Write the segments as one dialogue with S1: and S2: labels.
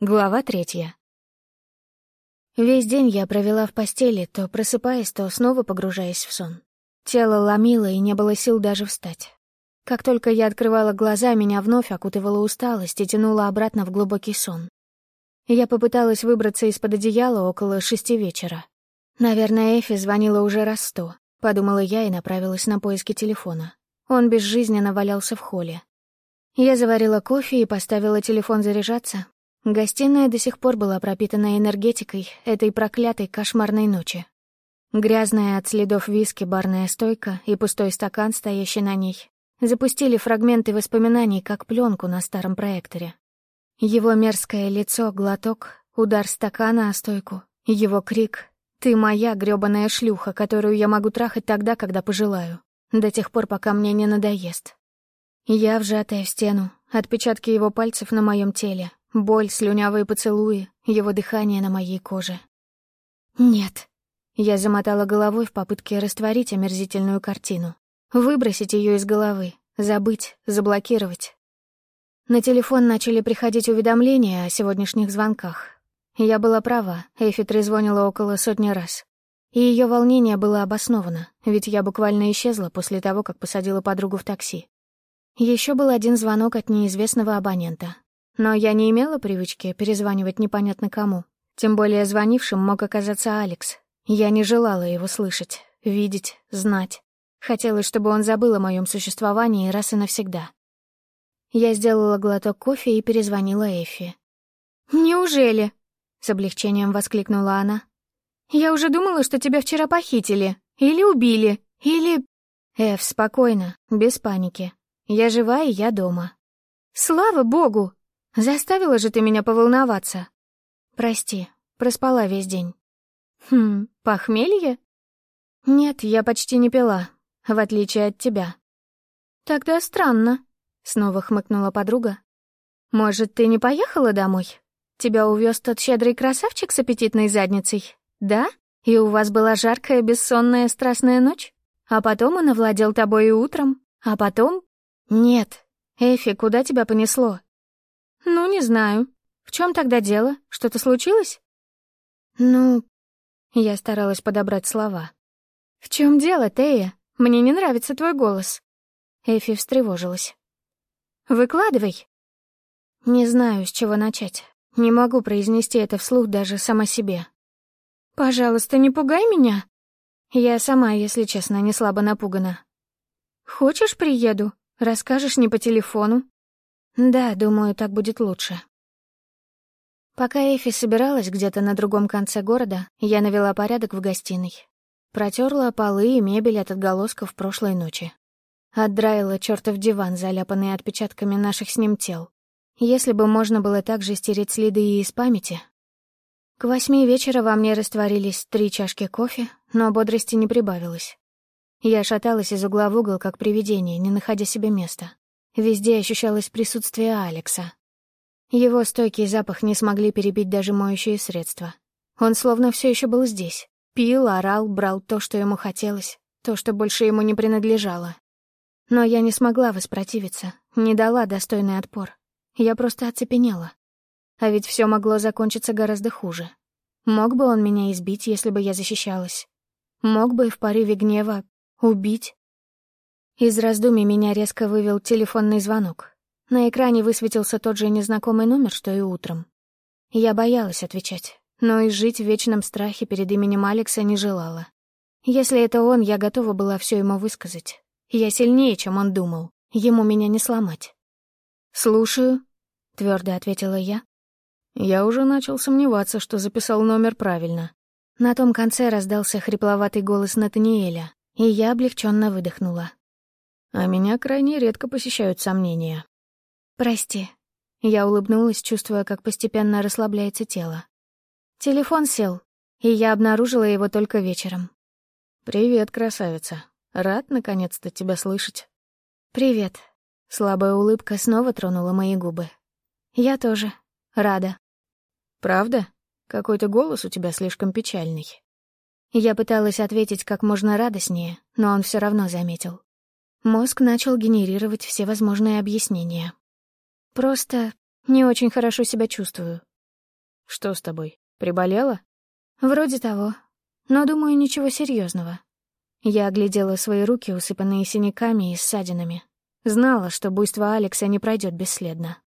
S1: Глава третья. Весь день я провела в постели, то просыпаясь, то снова погружаясь в сон. Тело ломило, и не было сил даже встать. Как только я открывала глаза, меня вновь окутывала усталость и тянула обратно в глубокий сон. Я попыталась выбраться из-под одеяла около шести вечера. Наверное, Эфи звонила уже раз сто, подумала я и направилась на поиски телефона. Он безжизненно валялся в холле. Я заварила кофе и поставила телефон заряжаться, Гостиная до сих пор была пропитана энергетикой этой проклятой кошмарной ночи. Грязная от следов виски барная стойка и пустой стакан, стоящий на ней, запустили фрагменты воспоминаний, как пленку на старом проекторе. Его мерзкое лицо, глоток, удар стакана о стойку, его крик «Ты моя грёбаная шлюха, которую я могу трахать тогда, когда пожелаю, до тех пор, пока мне не надоест». Я, вжатая в стену, отпечатки его пальцев на моем теле, Боль, слюнявые поцелуи, его дыхание на моей коже. «Нет». Я замотала головой в попытке растворить омерзительную картину. Выбросить ее из головы, забыть, заблокировать. На телефон начали приходить уведомления о сегодняшних звонках. Я была права, Эфи трезвонила около сотни раз. И ее волнение было обосновано, ведь я буквально исчезла после того, как посадила подругу в такси. Еще был один звонок от неизвестного абонента, но я не имела привычки перезванивать непонятно кому. Тем более звонившим мог оказаться Алекс. Я не желала его слышать, видеть, знать. Хотелось, чтобы он забыл о моем существовании раз и навсегда. Я сделала глоток кофе и перезвонила Эфи. «Неужели?» — с облегчением воскликнула она. «Я уже думала, что тебя вчера похитили. Или убили. Или...» «Эф, спокойно, без паники. Я жива, и я дома». «Слава богу!» Заставила же ты меня поволноваться. Прости, проспала весь день. Хм, похмелье? Нет, я почти не пила, в отличие от тебя. Тогда странно, снова хмыкнула подруга. Может, ты не поехала домой? Тебя увез тот щедрый красавчик с аппетитной задницей, да? И у вас была жаркая, бессонная, страстная ночь? А потом он овладел тобой и утром? А потом... Нет. Эфи, куда тебя понесло? «Ну, не знаю. В чем тогда дело? Что-то случилось?» «Ну...» Я старалась подобрать слова. «В чем дело, Тея? Мне не нравится твой голос». Эфи встревожилась. «Выкладывай». Не знаю, с чего начать. Не могу произнести это вслух даже сама себе. «Пожалуйста, не пугай меня». Я сама, если честно, не слабо напугана. «Хочешь, приеду? Расскажешь не по телефону?» Да, думаю, так будет лучше. Пока Эфи собиралась где-то на другом конце города, я навела порядок в гостиной. Протерла полы и мебель от отголосков прошлой ночи. Отдраила чертов диван, заляпанный отпечатками наших с ним тел. Если бы можно было также стереть следы и из памяти. К восьми вечера во мне растворились три чашки кофе, но бодрости не прибавилось. Я шаталась из угла в угол, как привидение, не находя себе места. Везде ощущалось присутствие Алекса. Его стойкий запах не смогли перебить даже моющие средства. Он словно все еще был здесь. Пил, орал, брал то, что ему хотелось, то, что больше ему не принадлежало. Но я не смогла воспротивиться, не дала достойный отпор. Я просто оцепенела. А ведь все могло закончиться гораздо хуже. Мог бы он меня избить, если бы я защищалась. Мог бы в порыве гнева убить. Из раздумий меня резко вывел телефонный звонок. На экране высветился тот же незнакомый номер, что и утром. Я боялась отвечать, но и жить в вечном страхе перед именем Алекса не желала. Если это он, я готова была все ему высказать. Я сильнее, чем он думал. Ему меня не сломать. «Слушаю», — твердо ответила я. Я уже начал сомневаться, что записал номер правильно. На том конце раздался хрипловатый голос Натаниэля, и я облегченно выдохнула. А меня крайне редко посещают сомнения. «Прости». Я улыбнулась, чувствуя, как постепенно расслабляется тело. Телефон сел, и я обнаружила его только вечером. «Привет, красавица. Рад, наконец-то, тебя слышать». «Привет». Слабая улыбка снова тронула мои губы. «Я тоже. Рада». «Правда? Какой-то голос у тебя слишком печальный». Я пыталась ответить как можно радостнее, но он все равно заметил. Мозг начал генерировать все возможные объяснения. Просто не очень хорошо себя чувствую.
S2: Что с тобой? Приболела?
S1: Вроде того. Но, думаю, ничего серьезного. Я оглядела свои руки, усыпанные синяками и ссадинами. Знала, что буйство Алекса не пройдет бесследно.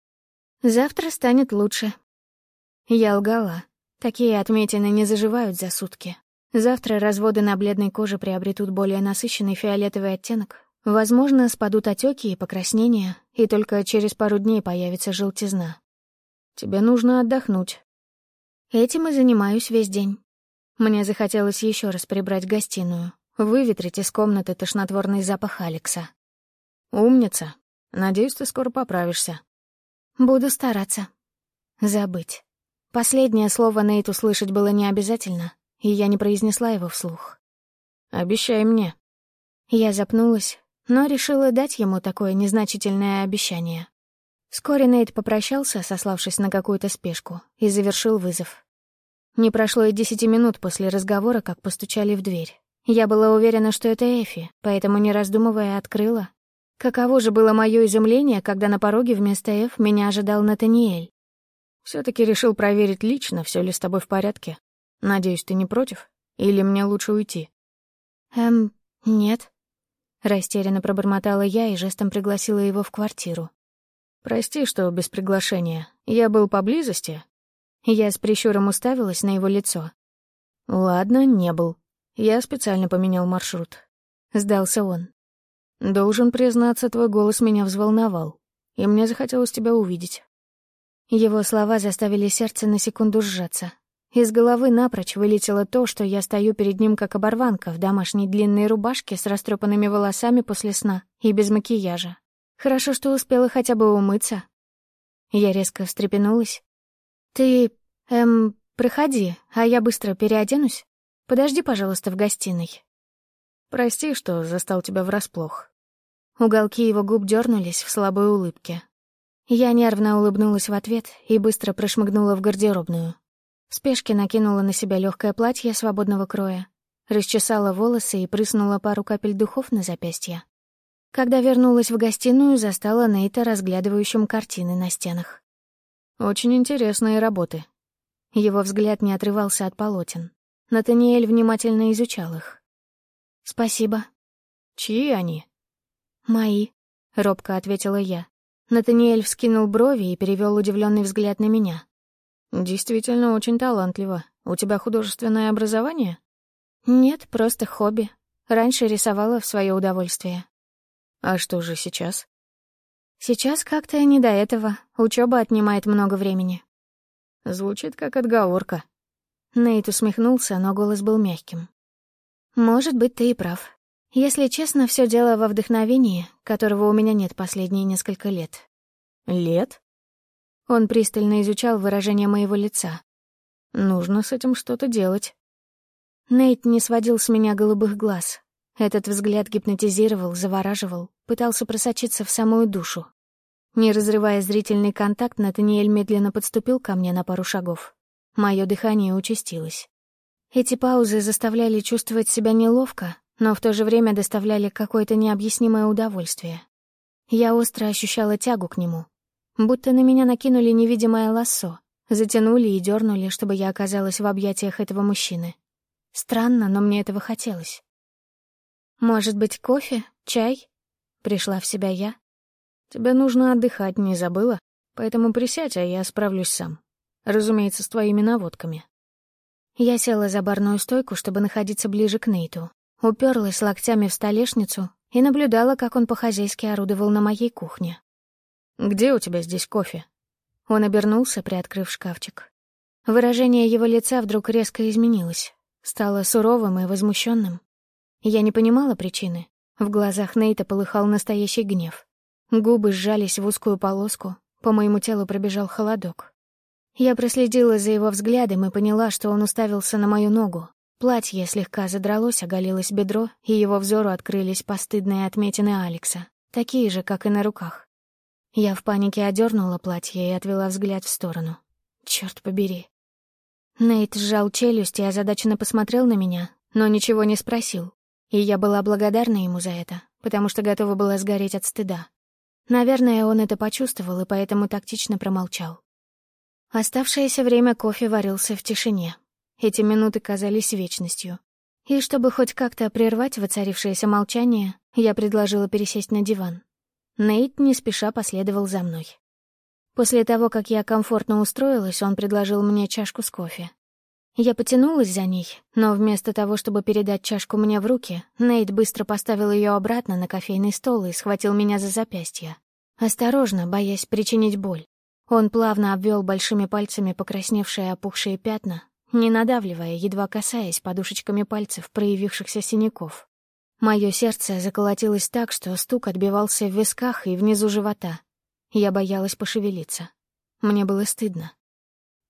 S1: Завтра станет лучше. Я лгала. Такие отметины не заживают за сутки. Завтра разводы на бледной коже приобретут более насыщенный фиолетовый оттенок. Возможно, спадут отеки и покраснения, и только через пару дней появится желтизна. Тебе нужно отдохнуть. Этим и занимаюсь весь день. Мне захотелось еще раз прибрать гостиную, выветрить из комнаты тошнотворный запах Алекса.
S2: Умница. Надеюсь, ты скоро поправишься.
S1: Буду стараться. Забыть. Последнее слово Нейт услышать было не обязательно, и я не произнесла его вслух.
S2: «Обещай мне».
S1: Я запнулась, но решила дать ему такое незначительное обещание. Вскоре Нейт попрощался, сославшись на какую-то спешку, и завершил вызов. Не прошло и десяти минут после разговора, как постучали в дверь. Я была уверена, что это Эфи, поэтому, не раздумывая, открыла. Каково же было мое изумление, когда на пороге вместо Эф меня ожидал Натаниэль.
S2: все таки решил проверить лично, все ли с тобой в порядке. Надеюсь, ты не против? Или мне лучше уйти?»
S1: «Эм, нет». Растерянно пробормотала я и жестом пригласила его в квартиру.
S2: «Прости, что без приглашения. Я был поблизости».
S1: Я с прищуром уставилась на его лицо.
S2: «Ладно, не был. Я специально поменял маршрут».
S1: Сдался он.
S2: «Должен признаться, твой голос меня взволновал, и мне захотелось тебя увидеть».
S1: Его слова заставили сердце на секунду сжаться. Из головы напрочь вылетело то, что я стою перед ним как оборванка в домашней длинной рубашке с растрепанными волосами после сна и без макияжа. Хорошо, что успела хотя бы умыться. Я резко встрепенулась. «Ты, эм, проходи, а я быстро переоденусь. Подожди, пожалуйста, в гостиной».
S2: «Прости, что застал тебя врасплох».
S1: Уголки его губ дернулись в слабой улыбке. Я нервно улыбнулась в ответ и быстро прошмыгнула в гардеробную. В спешке накинула на себя легкое платье свободного кроя, расчесала волосы и прыснула пару капель духов на запястье. Когда вернулась в гостиную, застала Нейта разглядывающим картины на стенах.
S2: «Очень интересные работы».
S1: Его взгляд не отрывался от полотен. Натаниэль внимательно изучал их. «Спасибо».
S2: «Чьи они?»
S1: «Мои», — робко ответила я. Натаниэль вскинул брови и перевел удивленный взгляд на меня.
S2: «Действительно очень талантливо. У тебя художественное образование?»
S1: «Нет, просто хобби. Раньше рисовала в свое удовольствие».
S2: «А что же сейчас?»
S1: «Сейчас как-то не до этого. Учеба отнимает много времени».
S2: Звучит как отговорка.
S1: Нейт усмехнулся, но голос был мягким. «Может быть, ты и прав. Если честно, все дело во вдохновении, которого у меня нет последние несколько лет».
S2: «Лет?»
S1: Он пристально изучал выражение моего лица.
S2: «Нужно с этим что-то делать».
S1: Нейт не сводил с меня голубых глаз. Этот взгляд гипнотизировал, завораживал, пытался просочиться в самую душу. Не разрывая зрительный контакт, Натаниэль медленно подступил ко мне на пару шагов. Мое дыхание участилось. Эти паузы заставляли чувствовать себя неловко, но в то же время доставляли какое-то необъяснимое удовольствие. Я остро ощущала тягу к нему, Будто на меня накинули невидимое лассо, затянули и дернули, чтобы я оказалась в объятиях этого мужчины. Странно, но мне этого хотелось. «Может быть, кофе? Чай?» Пришла в себя я.
S2: «Тебе нужно отдыхать, не забыла? Поэтому присядь, а я справлюсь сам. Разумеется, с твоими наводками».
S1: Я села за барную стойку, чтобы находиться ближе к Нейту, уперлась локтями в столешницу и наблюдала, как он по-хозяйски орудовал на моей кухне.
S2: «Где у тебя здесь кофе?»
S1: Он обернулся, приоткрыв шкафчик. Выражение его лица вдруг резко изменилось, стало суровым и возмущенным. Я не понимала причины. В глазах Нейта полыхал настоящий гнев. Губы сжались в узкую полоску, по моему телу пробежал холодок. Я проследила за его взглядом и поняла, что он уставился на мою ногу. Платье слегка задралось, оголилось бедро, и его взору открылись постыдные отметины Алекса, такие же, как и на руках. Я в панике одернула платье и отвела взгляд в сторону. Черт побери. Нейт сжал челюсть и озадаченно посмотрел на меня, но ничего не спросил. И я была благодарна ему за это, потому что готова была сгореть от стыда. Наверное, он это почувствовал и поэтому тактично промолчал. Оставшееся время кофе варился в тишине. Эти минуты казались вечностью. И чтобы хоть как-то прервать воцарившееся молчание, я предложила пересесть на диван. Нейт не спеша последовал за мной. После того, как я комфортно устроилась, он предложил мне чашку с кофе. Я потянулась за ней, но вместо того, чтобы передать чашку мне в руки, Нейт быстро поставил ее обратно на кофейный стол и схватил меня за запястье. Осторожно, боясь причинить боль. Он плавно обвел большими пальцами покрасневшие опухшие пятна, не надавливая, едва касаясь подушечками пальцев проявившихся синяков. Мое сердце заколотилось так, что стук отбивался в висках и внизу живота. Я боялась пошевелиться. Мне было стыдно.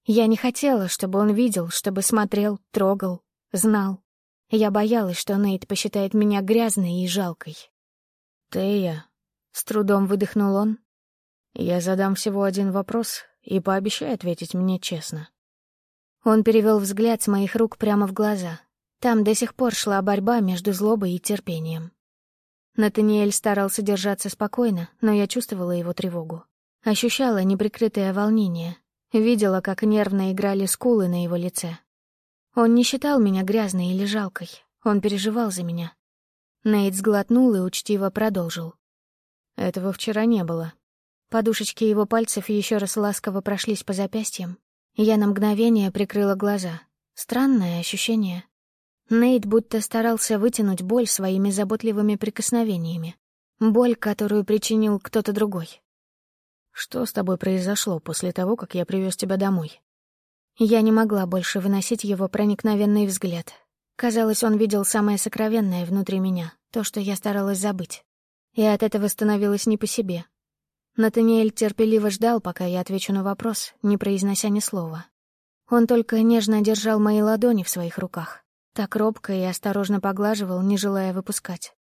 S1: Я не хотела, чтобы он видел, чтобы смотрел, трогал, знал. Я боялась, что Нейт посчитает меня грязной и жалкой.
S2: «Тея», — с трудом выдохнул он, — «я задам всего один вопрос и пообещай ответить мне честно».
S1: Он перевел взгляд с моих рук прямо в глаза. Там до сих пор шла борьба между злобой и терпением. Натаниэль старался держаться спокойно, но я чувствовала его тревогу. Ощущала неприкрытое волнение, видела, как нервно играли скулы на его лице. Он не считал меня грязной или жалкой, он переживал за меня. Нейт сглотнул и учтиво продолжил.
S2: Этого вчера не было.
S1: Подушечки его пальцев еще раз ласково прошлись по запястьям, я на мгновение прикрыла глаза. Странное ощущение. Нейт будто старался вытянуть боль своими заботливыми прикосновениями. Боль, которую причинил кто-то другой.
S2: «Что с тобой произошло после того, как я привез тебя домой?»
S1: Я не могла больше выносить его проникновенный взгляд. Казалось, он видел самое сокровенное внутри меня, то, что я старалась забыть. И от этого становилось не по себе, Натаниэль терпеливо ждал, пока я отвечу на вопрос, не произнося ни слова. Он только нежно держал мои ладони в своих руках, так робко и осторожно поглаживал, не желая выпускать.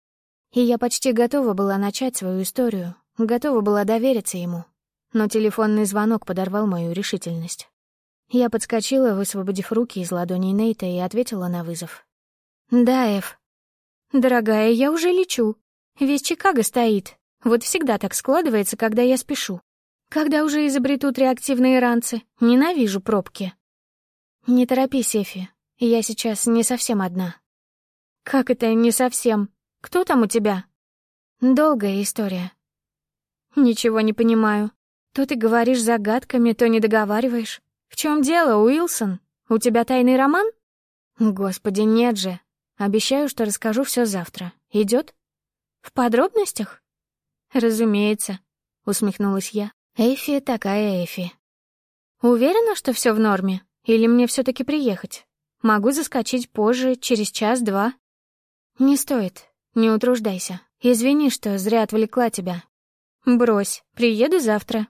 S1: И я почти готова была начать свою историю, готова была довериться ему. Но телефонный звонок подорвал мою решительность. Я подскочила, высвободив руки из ладоней Нейта, и ответила на вызов. «Да, Эф». «Дорогая, я уже лечу. Весь Чикаго стоит. Вот всегда так складывается, когда я спешу. Когда уже изобретут реактивные ранцы, ненавижу пробки. Не торопись, Эфи, я сейчас не совсем одна. Как это не совсем? Кто там у тебя? Долгая история. Ничего не понимаю. То ты говоришь загадками, то не договариваешь. В чем дело, Уилсон? У тебя тайный роман? Господи, нет же. Обещаю, что расскажу все завтра. Идет? В подробностях? «Разумеется», — усмехнулась я. «Эйфи такая Эйфи». «Уверена, что все в норме? Или мне все таки приехать? Могу заскочить позже, через час-два?» «Не стоит. Не утруждайся. Извини, что зря отвлекла тебя. Брось, приеду завтра.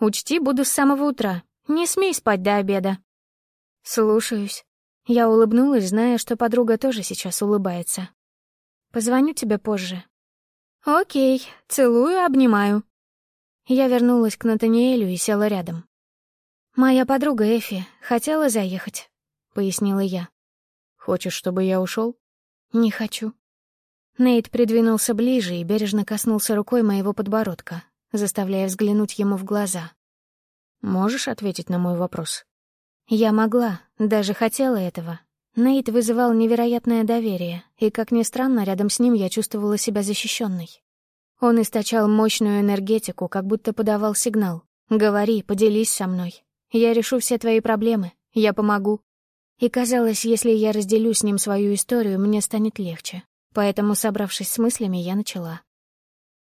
S1: Учти, буду с самого утра. Не смей спать до обеда». «Слушаюсь». Я улыбнулась, зная, что подруга тоже сейчас улыбается. «Позвоню тебе позже, «Окей, целую, обнимаю». Я вернулась к Натаниэлю и села рядом. «Моя подруга Эфи хотела заехать», — пояснила я.
S2: «Хочешь, чтобы я ушел?
S1: «Не хочу». Нейт придвинулся ближе и бережно коснулся рукой моего подбородка, заставляя взглянуть ему в глаза.
S2: «Можешь ответить на мой вопрос?»
S1: Я могла, даже хотела этого. Нейт вызывал невероятное доверие, и, как ни странно, рядом с ним я чувствовала себя защищенной. Он источал мощную энергетику, как будто подавал сигнал. «Говори, поделись со мной. Я решу все твои проблемы. Я помогу». И казалось, если я разделю с ним свою историю, мне станет легче. Поэтому, собравшись с мыслями, я начала.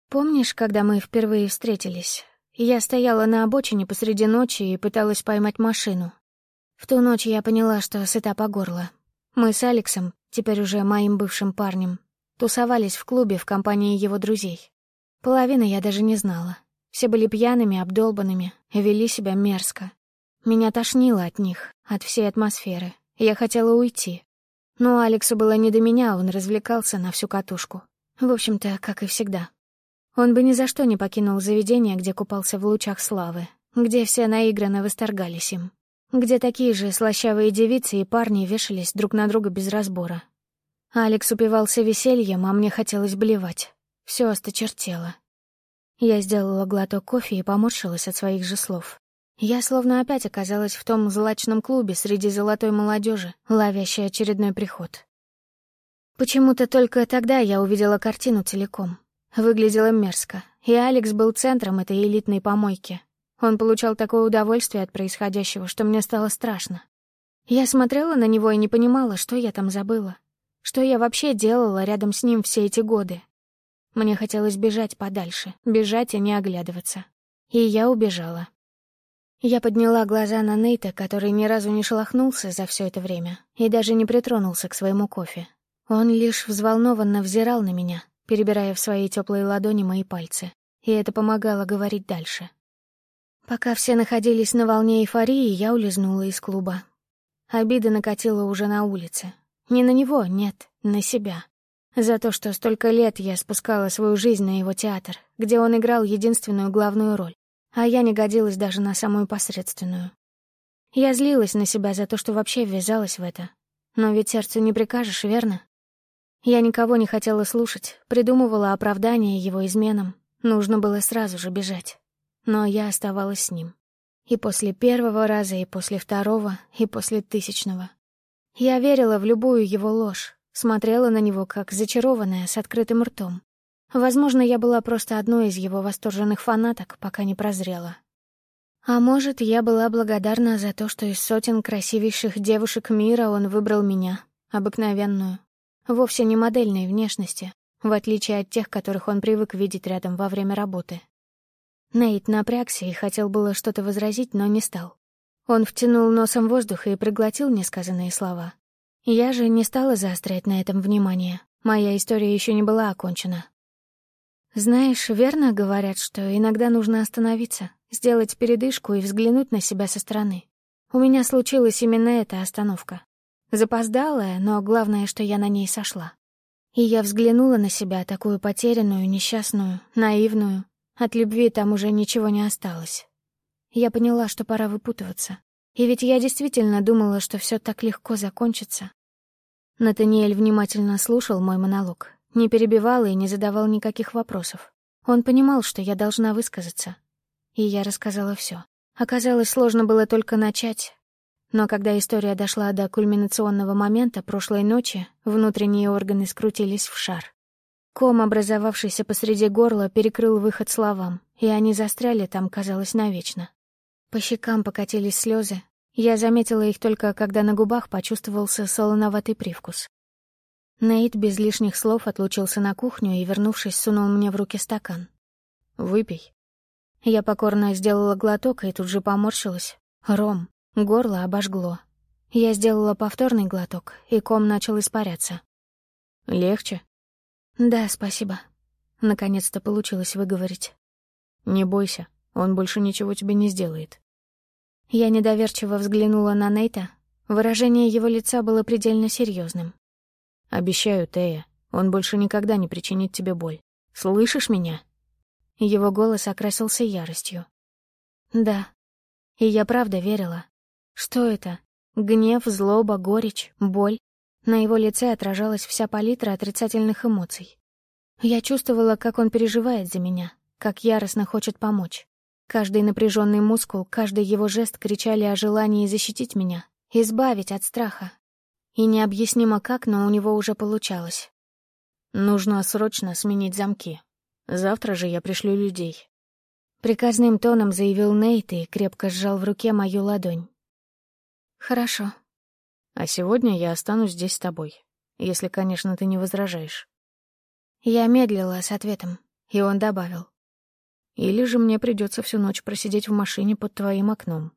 S1: «Помнишь, когда мы впервые встретились? Я стояла на обочине посреди ночи и пыталась поймать машину, в ту ночь я поняла, что сыта по горло. Мы с Алексом, теперь уже моим бывшим парнем, тусовались в клубе в компании его друзей. Половины я даже не знала. Все были пьяными, обдолбанными, вели себя мерзко. Меня тошнило от них, от всей атмосферы. Я хотела уйти. Но Алексу было не до меня, он развлекался на всю катушку. В общем-то, как и всегда. Он бы ни за что не покинул заведение, где купался в лучах славы, где все наигранно восторгались им где такие же слащавые девицы и парни вешались друг на друга без разбора. Алекс упивался весельем, а мне хотелось блевать. Все осточертело. Я сделала глоток кофе и поморщилась от своих же слов. Я словно опять оказалась в том злачном клубе среди золотой молодежи, ловящей очередной приход. Почему-то только тогда я увидела картину целиком. Выглядела мерзко, и Алекс был центром этой элитной помойки. Он получал такое удовольствие от происходящего, что мне стало страшно. Я смотрела на него и не понимала, что я там забыла. Что я вообще делала рядом с ним все эти годы. Мне хотелось бежать подальше, бежать и не оглядываться. И я убежала. Я подняла глаза на Нейта, который ни разу не шелохнулся за все это время и даже не притронулся к своему кофе. Он лишь взволнованно взирал на меня, перебирая в свои теплые ладони мои пальцы, и это помогало говорить дальше. Пока все находились на волне эйфории, я улизнула из клуба. Обида накатила уже на улице. Не на него, нет, на себя. За то, что столько лет я спускала свою жизнь на его театр, где он играл единственную главную роль, а я не годилась даже на самую посредственную. Я злилась на себя за то, что вообще ввязалась в это. Но ведь сердцу не прикажешь, верно? Я никого не хотела слушать, придумывала оправдание его изменам. Нужно было сразу же бежать. Но я оставалась с ним. И после первого раза, и после второго, и после тысячного. Я верила в любую его ложь, смотрела на него как зачарованная, с открытым ртом. Возможно, я была просто одной из его восторженных фанаток, пока не прозрела. А может, я была благодарна за то, что из сотен красивейших девушек мира он выбрал меня, обыкновенную, Вовсе не модельной внешности, в отличие от тех, которых он привык видеть рядом во время работы. Нейт напрягся и хотел было что-то возразить, но не стал. Он втянул носом воздух и проглотил несказанные слова. Я же не стала заострять на этом внимание. Моя история еще не была окончена. Знаешь, верно говорят, что иногда нужно остановиться, сделать передышку и взглянуть на себя со стороны. У меня случилась именно эта остановка. Запоздалая, но главное, что я на ней сошла. И я взглянула на себя, такую потерянную, несчастную, наивную. От любви там уже ничего не осталось. Я поняла, что пора выпутываться. И ведь я действительно думала, что все так легко закончится. Натаниэль внимательно слушал мой монолог, не перебивал и не задавал никаких вопросов. Он понимал, что я должна высказаться. И я рассказала все. Оказалось, сложно было только начать, но когда история дошла до кульминационного момента прошлой ночи, внутренние органы скрутились в шар. Ком, образовавшийся посреди горла, перекрыл выход словам, и они застряли там, казалось, навечно. По щекам покатились слезы. Я заметила их только, когда на губах почувствовался солоноватый привкус. Нейт без лишних слов отлучился на кухню и, вернувшись, сунул мне в руки стакан. «Выпей». Я покорно сделала глоток и тут же поморщилась. Ром. Горло обожгло. Я сделала повторный глоток, и ком начал испаряться. «Легче?» «Да, спасибо». Наконец-то получилось выговорить. «Не бойся, он больше ничего тебе не сделает». Я недоверчиво взглянула на Нейта. Выражение его лица было предельно серьезным. «Обещаю, Тея, он больше никогда не причинит тебе боль. Слышишь меня?» Его голос окрасился яростью. «Да». И я правда верила. Что это? Гнев, злоба, горечь, боль? На его лице отражалась вся палитра отрицательных эмоций. Я чувствовала, как он переживает за меня, как яростно хочет помочь. Каждый напряженный мускул, каждый его жест кричали о желании защитить меня, избавить от страха. И необъяснимо как, но у него уже получалось. Нужно срочно сменить замки. Завтра же я пришлю людей. Приказным тоном заявил Нейт и крепко сжал в руке мою ладонь. «Хорошо. А сегодня я останусь здесь с тобой, если, конечно, ты не возражаешь». Я медлила с ответом, и он добавил. «Или же мне придется всю ночь просидеть в машине под твоим окном».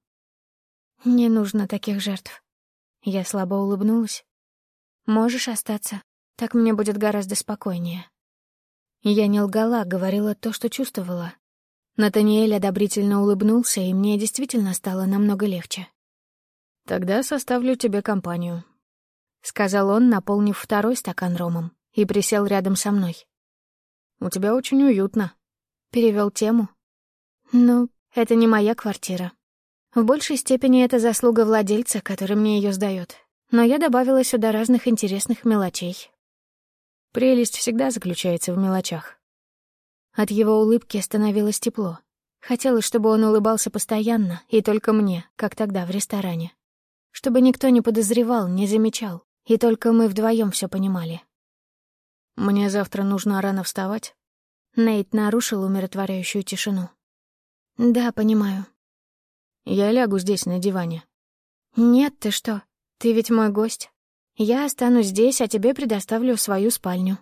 S1: «Не нужно таких жертв». Я слабо улыбнулась. «Можешь остаться, так мне будет гораздо спокойнее». Я не лгала, говорила то, что чувствовала. Натаниэль одобрительно улыбнулся, и мне действительно стало намного легче. «Тогда составлю тебе компанию», — сказал он, наполнив второй стакан ромом, и присел рядом со мной. «У тебя очень уютно», — перевел тему. «Ну, это не моя квартира. В большей степени это заслуга владельца, который мне ее сдает. Но я добавила сюда разных интересных мелочей. Прелесть всегда заключается в мелочах. От его улыбки становилось тепло. Хотелось, чтобы он улыбался постоянно, и только мне, как тогда в ресторане. Чтобы никто не подозревал, не замечал, и только мы вдвоем все понимали.
S2: «Мне завтра нужно рано вставать».
S1: Нейт нарушил умиротворяющую тишину. «Да, понимаю».
S2: «Я лягу здесь, на диване».
S1: «Нет, ты что? Ты ведь мой гость. Я останусь здесь, а тебе предоставлю свою спальню».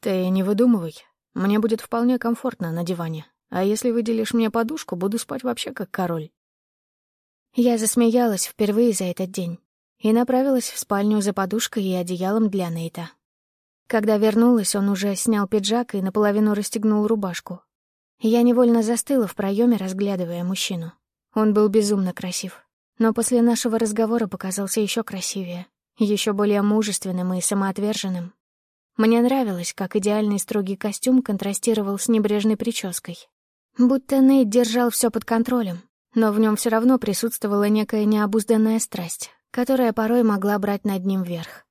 S2: «Ты не выдумывай. Мне будет вполне комфортно на диване. А если выделишь мне подушку, буду спать вообще как король».
S1: Я засмеялась впервые за этот день и направилась в спальню за подушкой и одеялом для Нейта. Когда вернулась, он уже снял пиджак и наполовину расстегнул рубашку. Я невольно застыла в проеме, разглядывая мужчину. Он был безумно красив, но после нашего разговора показался еще красивее, еще более мужественным и самоотверженным. Мне нравилось, как идеальный строгий костюм контрастировал с небрежной прической. Будто Нейт держал все под контролем, но в нем все равно присутствовала некая необузданная страсть, которая порой могла брать над ним верх.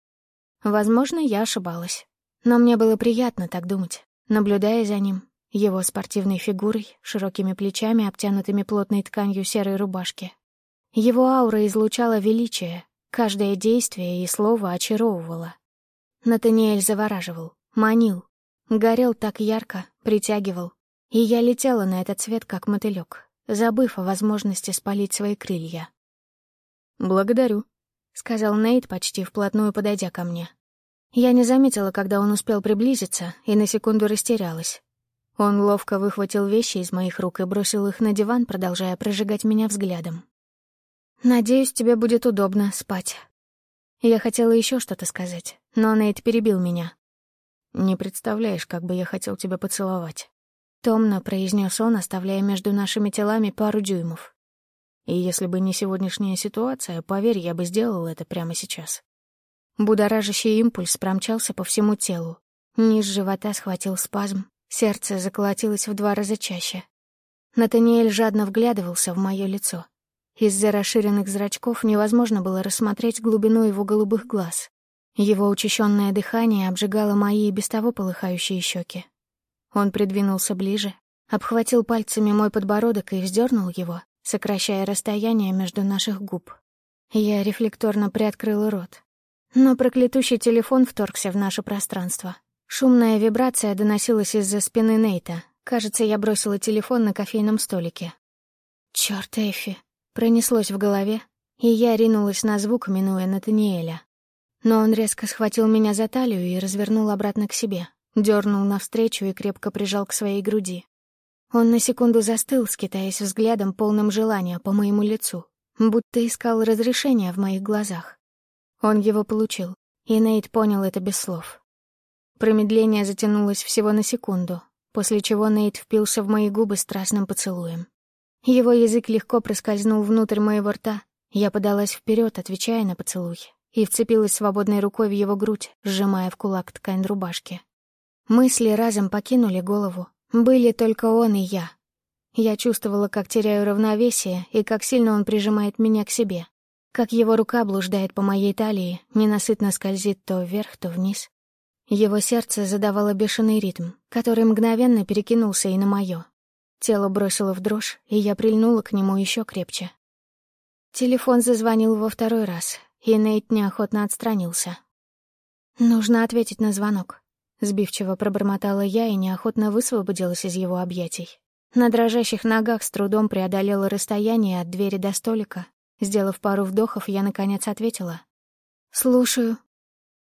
S1: Возможно, я ошибалась. Но мне было приятно так думать, наблюдая за ним, его спортивной фигурой, широкими плечами, обтянутыми плотной тканью серой рубашки. Его аура излучала величие, каждое действие и слово очаровывало. Натаниэль завораживал, манил, горел так ярко, притягивал, и я летела на этот цвет, как мотылёк, забыв о возможности спалить свои крылья.
S2: «Благодарю», — сказал Нейт, почти вплотную подойдя ко мне.
S1: Я не заметила, когда он успел приблизиться, и на секунду растерялась. Он ловко выхватил вещи из моих рук и бросил их на диван, продолжая прожигать меня взглядом. «Надеюсь, тебе будет удобно спать». Я хотела еще что-то сказать, но Нейт перебил меня.
S2: «Не представляешь, как бы я хотел тебя поцеловать».
S1: Томно произнес он, оставляя между нашими телами пару дюймов.
S2: И если бы не сегодняшняя ситуация, поверь, я бы сделал это прямо сейчас.
S1: Будоражащий импульс промчался по всему телу. Низ живота схватил спазм, сердце заколотилось в два раза чаще. Натаниэль жадно вглядывался в мое лицо. Из-за расширенных зрачков невозможно было рассмотреть глубину его голубых глаз. Его учащенное дыхание обжигало мои и без того полыхающие щеки. Он придвинулся ближе, обхватил пальцами мой подбородок и вздернул его, сокращая расстояние между наших губ. Я рефлекторно приоткрыла рот. Но проклятущий телефон вторгся в наше пространство. Шумная вибрация доносилась из-за спины Нейта. Кажется, я бросила телефон на кофейном столике. Чёрт, Эфи. Пронеслось в голове, и я ринулась на звук, минуя Натаниэля. Но он резко схватил меня за талию и развернул обратно к себе дернул навстречу и крепко прижал к своей груди. Он на секунду застыл, скитаясь взглядом, полным желания по моему лицу, будто искал разрешения в моих глазах. Он его получил, и Нейт понял это без слов. Промедление затянулось всего на секунду, после чего Нейт впился в мои губы страстным поцелуем. Его язык легко проскользнул внутрь моего рта, я подалась вперед, отвечая на поцелуй, и вцепилась свободной рукой в его грудь, сжимая в кулак ткань рубашки. Мысли разом покинули голову. Были только он и я. Я чувствовала, как теряю равновесие и как сильно он прижимает меня к себе. Как его рука блуждает по моей талии, ненасытно скользит то вверх, то вниз. Его сердце задавало бешеный ритм, который мгновенно перекинулся и на мое. Тело бросило в дрожь, и я прильнула к нему еще крепче. Телефон зазвонил во второй раз, и Нейт неохотно отстранился. Нужно ответить на звонок. Сбивчиво пробормотала я и неохотно высвободилась из его объятий. На дрожащих ногах с трудом преодолела расстояние от двери до столика. Сделав пару вдохов, я, наконец, ответила. «Слушаю».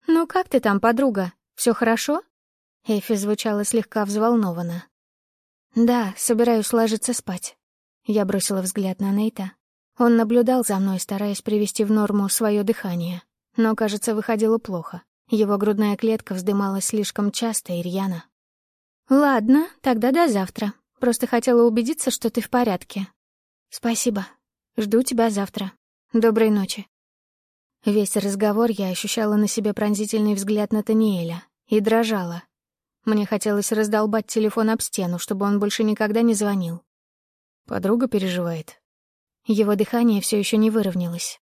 S1: «Ну как ты там, подруга? Все хорошо?» Эфи звучала слегка взволнованно. «Да, собираюсь ложиться спать». Я бросила взгляд на Нейта. Он наблюдал за мной, стараясь привести в норму свое дыхание, но, кажется, выходило плохо. Его грудная клетка вздымалась слишком часто и рьяно. «Ладно, тогда до завтра. Просто хотела убедиться, что ты в порядке. Спасибо. Жду тебя завтра. Доброй ночи». Весь разговор я ощущала на себе пронзительный взгляд Натаниэля и дрожала. Мне хотелось раздолбать телефон об стену, чтобы он больше никогда не звонил.
S2: Подруга переживает.
S1: Его дыхание все еще не выровнялось.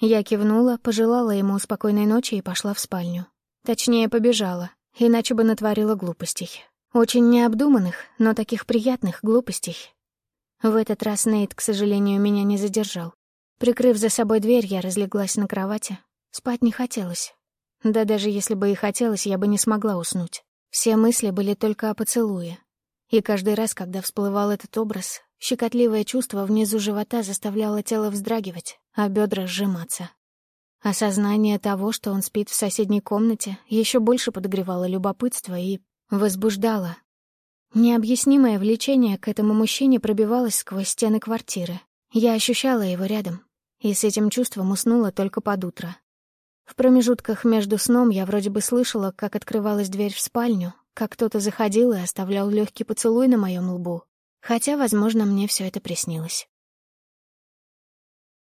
S1: Я кивнула, пожелала ему спокойной ночи и пошла в спальню. Точнее, побежала, иначе бы натворила глупостей. Очень необдуманных, но таких приятных глупостей. В этот раз Нейт, к сожалению, меня не задержал. Прикрыв за собой дверь, я разлеглась на кровати. Спать не хотелось. Да даже если бы и хотелось, я бы не смогла уснуть. Все мысли были только о поцелуе. И каждый раз, когда всплывал этот образ, щекотливое чувство внизу живота заставляло тело вздрагивать, а бедра сжиматься. Осознание того, что он спит в соседней комнате, еще больше подогревало любопытство и возбуждало. Необъяснимое влечение к этому мужчине пробивалось сквозь стены квартиры. Я ощущала его рядом, и с этим чувством уснула только под утро. В промежутках между сном я вроде бы слышала, как открывалась дверь в спальню, как кто-то заходил и оставлял легкий поцелуй на моем лбу. Хотя, возможно, мне все это приснилось.